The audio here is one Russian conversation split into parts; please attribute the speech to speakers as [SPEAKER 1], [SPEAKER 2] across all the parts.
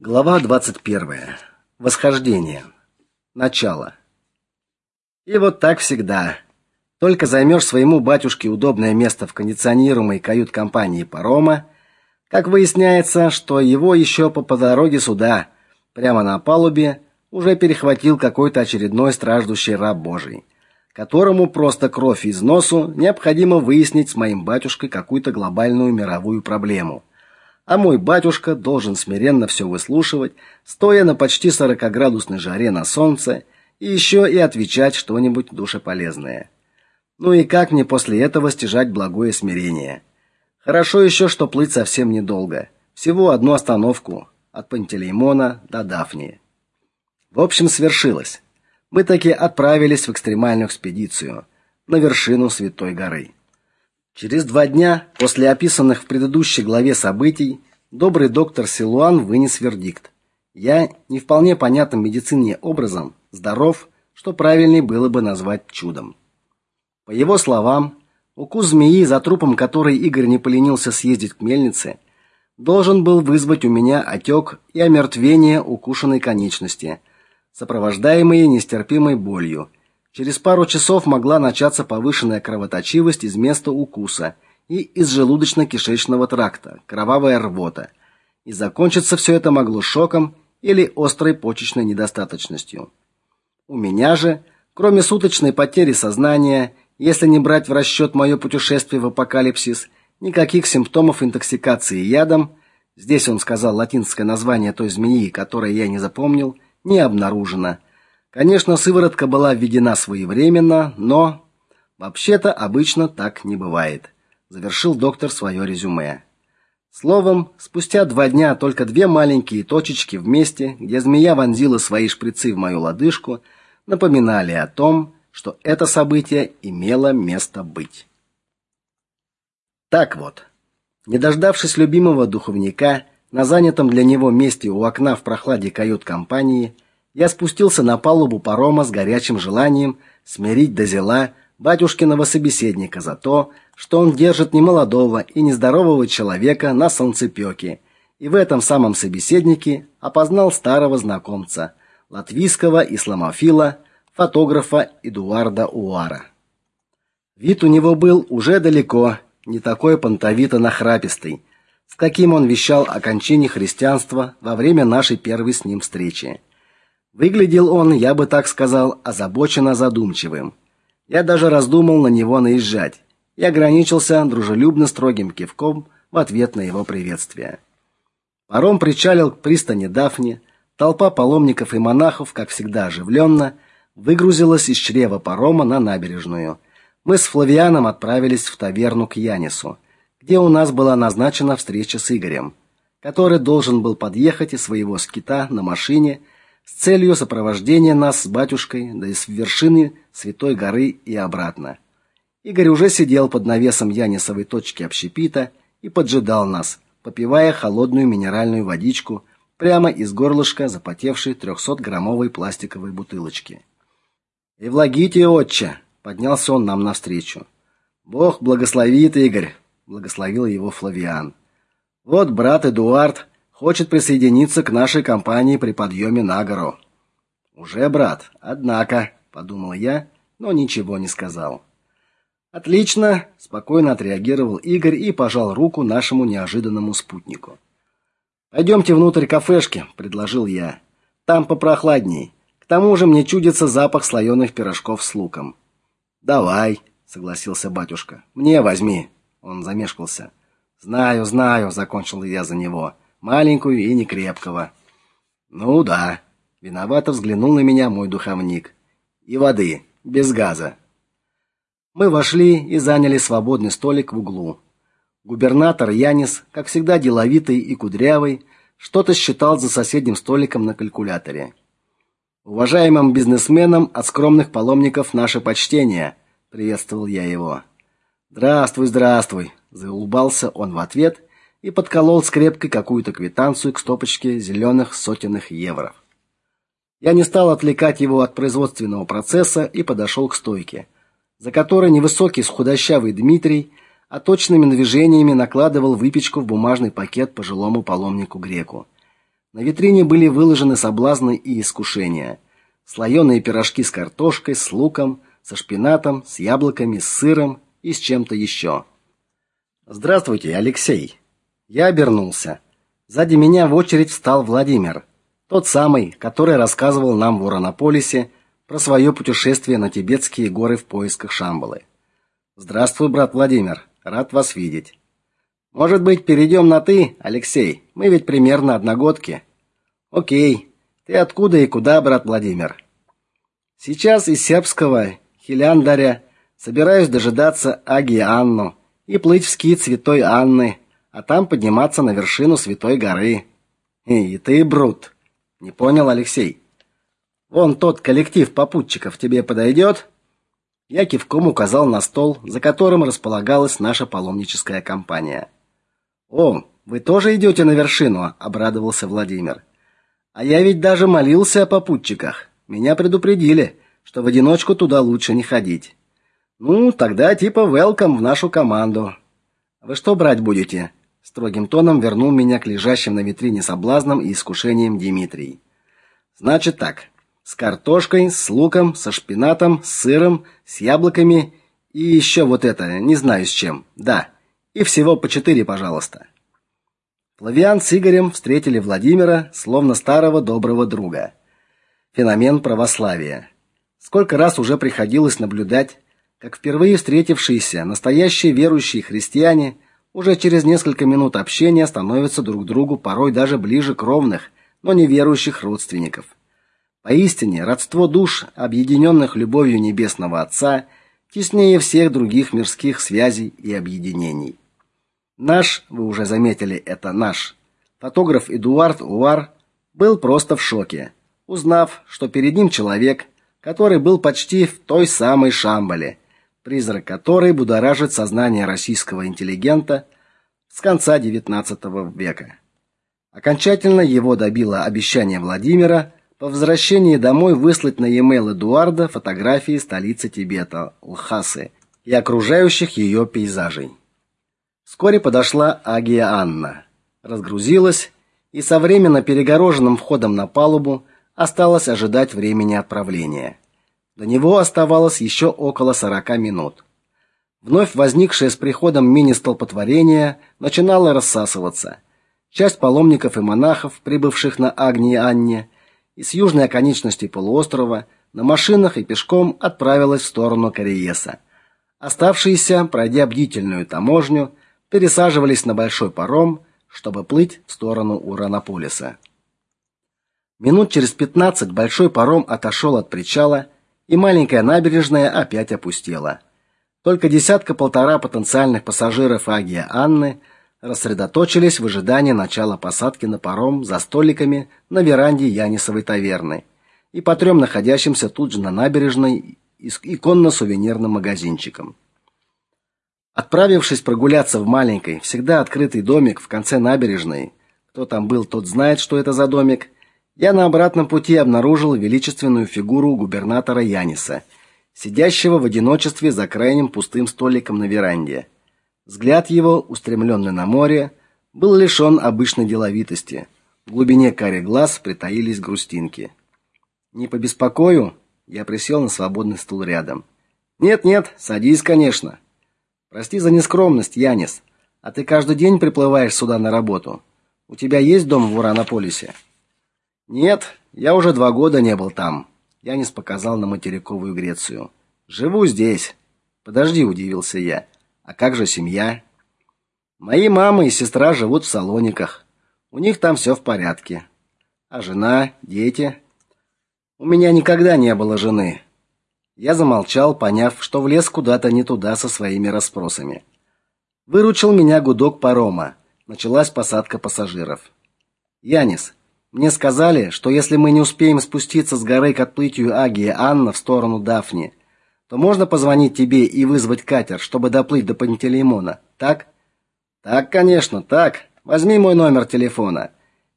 [SPEAKER 1] Глава 21. Восхождение. Начало. И вот так всегда. Только займешь своему батюшке удобное место в кондиционируемой кают-компании парома, как выясняется, что его еще по, по дороге сюда, прямо на палубе, уже перехватил какой-то очередной страждущий раб Божий, которому просто кровь из носу необходимо выяснить с моим батюшкой какую-то глобальную мировую проблему – а мой батюшка должен смиренно все выслушивать, стоя на почти сорокаградусной жаре на солнце, и еще и отвечать что-нибудь душеполезное. Ну и как мне после этого стяжать благое смирение? Хорошо еще, что плыть совсем недолго. Всего одну остановку от Пантелеймона до Дафнии. В общем, свершилось. Мы таки отправились в экстремальную экспедицию на вершину Святой горы. Через два дня после описанных в предыдущей главе событий добрый доктор Силуан вынес вердикт. Я не вполне понятным медицине образом здоров, что правильнее было бы назвать чудом. По его словам, укус змеи, за трупом которой Игорь не поленился съездить к мельнице, должен был вызвать у меня отек и омертвение укушенной конечности, сопровождаемые нестерпимой болью – Через пару часов могла начаться повышенная кровоточивость из места укуса и из желудочно-кишечного тракта, кровавая рвота. И закончиться все это могло шоком или острой почечной недостаточностью. У меня же, кроме суточной потери сознания, если не брать в расчет мое путешествие в апокалипсис, никаких симптомов интоксикации ядом, здесь он сказал латинское название той змеи, которое я не запомнил, не обнаружено. Конечно, сыворотка была введена своевременно, но вообще-то обычно так не бывает, завершил доктор свое резюме. Словом, спустя два дня только две маленькие точечки в месте, где змея вонзила свои шприцы в мою лодыжку, напоминали о том, что это событие имело место быть. Так вот, не дождавшись любимого духовника на занятом для него месте у окна в прохладе кают-компании, я спустился на палубу парома с горячим желанием смирить до зела батюшкиного собеседника за то, что он держит немолодого и нездорового человека на солнцепёке, и в этом самом собеседнике опознал старого знакомца, латвийского исламофила, фотографа Эдуарда Уара. Вид у него был уже далеко не такой понтовито-нахрапистый, с каким он вещал о кончине христианства во время нашей первой с ним встречи. Выглядел он, я бы так сказал, озабоченно задумчивым. Я даже раздумал на него наезжать и ограничился дружелюбно строгим кивком в ответ на его приветствие. Паром причалил к пристани Дафни. Толпа паломников и монахов, как всегда оживленно, выгрузилась из чрева парома на набережную. Мы с Флавианом отправились в таверну к Янису, где у нас была назначена встреча с Игорем, который должен был подъехать из своего скита на машине с целью сопровождения нас с батюшкой до с вершины Святой горы и обратно. Игорь уже сидел под навесом Янисовой точки общепита и поджидал нас, попивая холодную минеральную водичку прямо из горлышка запотевшей 300-граммовой пластиковой бутылочки. «Евлагите, отче!» — поднялся он нам навстречу. «Бог благословит, Игорь!» — благословил его Флавиан. «Вот брат Эдуард хочет присоединиться к нашей компании при подъеме на гору. Уже, брат. Однако, подумал я, но ничего не сказал. Отлично, спокойно отреагировал Игорь и пожал руку нашему неожиданному спутнику. Пойдемте внутрь кафешки, предложил я. Там попрохладней. К тому же мне чудится запах слоеных пирожков с луком. Давай, согласился батюшка. Мне возьми. Он замешкался. Знаю, знаю, закончил я за него маленькую и некрепкого. Ну да, виновато взглянул на меня мой духовник. И воды, без газа. Мы вошли и заняли свободный столик в углу. Губернатор Янис, как всегда деловитый и кудрявый, что-то считал за соседним столиком на калькуляторе. Уважаемым бизнесменам от скромных паломников наше почтение, приветствовал я его. Здравствуй, здравствуй, заулыбался он в ответ и подколол скрепкой какую-то квитанцию к стопочке зеленых сотенных евро. Я не стал отвлекать его от производственного процесса и подошел к стойке, за которой невысокий худощавый Дмитрий а точными движениями накладывал выпечку в бумажный пакет пожилому паломнику греку. На витрине были выложены соблазны и искушения. Слоеные пирожки с картошкой, с луком, со шпинатом, с яблоками, с сыром и с чем-то еще. Здравствуйте, Алексей. Я обернулся. Сзади меня в очередь встал Владимир, тот самый, который рассказывал нам в Уранополисе про свое путешествие на тибетские горы в поисках Шамбалы. Здравствуй, брат Владимир. Рад вас видеть. Может быть, перейдем на ты, Алексей? Мы ведь примерно одногодки. О'кей. Ты откуда и куда, брат Владимир? Сейчас из сербского Хиляндаря собираюсь дожидаться Аги Анну и плыть в скит Святой Анны, а там подниматься на вершину Святой горы. И ты, брут. Не понял, Алексей? Вон тот коллектив попутчиков тебе подойдет?» Я кивком указал на стол, за которым располагалась наша паломническая компания. «О, вы тоже идете на вершину?» — обрадовался Владимир. «А я ведь даже молился о попутчиках. Меня предупредили, что в одиночку туда лучше не ходить. Ну, тогда типа welcome в нашу команду. Вы что брать будете?» Строгим тоном вернул меня к лежащим на витрине соблазнам и искушениям Дмитрий. «Значит так, с картошкой, с луком, со шпинатом, с сыром, с яблоками и еще вот это, не знаю с чем. Да. И всего по четыре, пожалуйста. Флавиан с Игорем встретили Владимира словно старого доброго друга. Феномен православия. Сколько раз уже приходилось наблюдать, как впервые встретившиеся настоящие верующие христиане уже через несколько минут общения становятся друг другу порой даже ближе кровных, но неверующих родственников. Поистине, родство душ, объединенных любовью небесного Отца, теснее всех других мирских связей и объединений. Наш, вы уже заметили, это наш фотограф Эдуард Уар был просто в шоке, узнав, что перед ним человек, который был почти в той самой Шамбале, призрак которой будоражит сознание российского интеллигента с конца XIX века. Окончательно его добило обещание Владимира по возвращении домой выслать на e-mail Эдуарда фотографии столицы Тибета, Лхасы, и окружающих ее пейзажей. Вскоре подошла Агия Анна, разгрузилась и со временно перегороженным входом на палубу осталось ожидать времени отправления. До него оставалось еще около 40 минут. Вновь возникшее с приходом мини-столпотворение начинало рассасываться. Часть паломников и монахов, прибывших на Агнии Анне, и с южной оконечности полуострова на машинах и пешком отправилась в сторону Кариеса. Оставшиеся, пройдя бдительную таможню, пересаживались на большой паром, чтобы плыть в сторону Уранополиса. Минут через пятнадцать большой паром отошел от причала, и маленькая набережная опять опустела. Только десятка-полтора потенциальных пассажиров Агия Анны – рассредоточились в ожидании начала посадки на паром за столиками на веранде Янисовой таверны и по трем находящимся тут же на набережной иконно-сувенирным магазинчикам. Отправившись прогуляться в маленький, всегда открытый домик в конце набережной, кто там был, тот знает, что это за домик, я на обратном пути обнаружил величественную фигуру губернатора Яниса, сидящего в одиночестве за крайним пустым столиком на веранде. Взгляд его, устремленный на море, был лишен обычной деловитости. В глубине карих глаз притаились грустинки. Не побеспокою, я присел на свободный стул рядом. Нет, нет, садись, конечно. Прости за нескромность, Янис. А ты каждый день приплываешь сюда на работу? У тебя есть дом в Уранополисе? Нет, я уже два года не был там. Янис показал на материковую Грецию. Живу здесь. Подожди, удивился я. А как же семья? Мои мама и сестра живут в Салониках. У них там все в порядке. А жена, дети? У меня никогда не было жены. Я замолчал, поняв, что влез куда-то не туда со своими расспросами. Выручил меня гудок парома. Началась посадка пассажиров. Янис, мне сказали, что если мы не успеем спуститься с горы к отплытию Агии Анна в сторону Дафни, то можно позвонить тебе и вызвать катер, чтобы доплыть до Пантелеймона. Так? Так, конечно, так. Возьми мой номер телефона.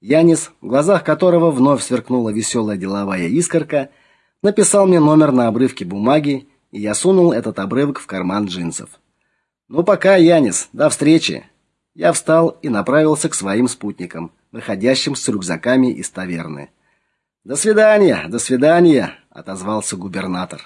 [SPEAKER 1] Янис, в глазах которого вновь сверкнула веселая деловая искорка, написал мне номер на обрывке бумаги, и я сунул этот обрывок в карман джинсов. Ну пока, Янис, до встречи. Я встал и направился к своим спутникам, выходящим с рюкзаками из таверны. До свидания, до свидания, отозвался губернатор.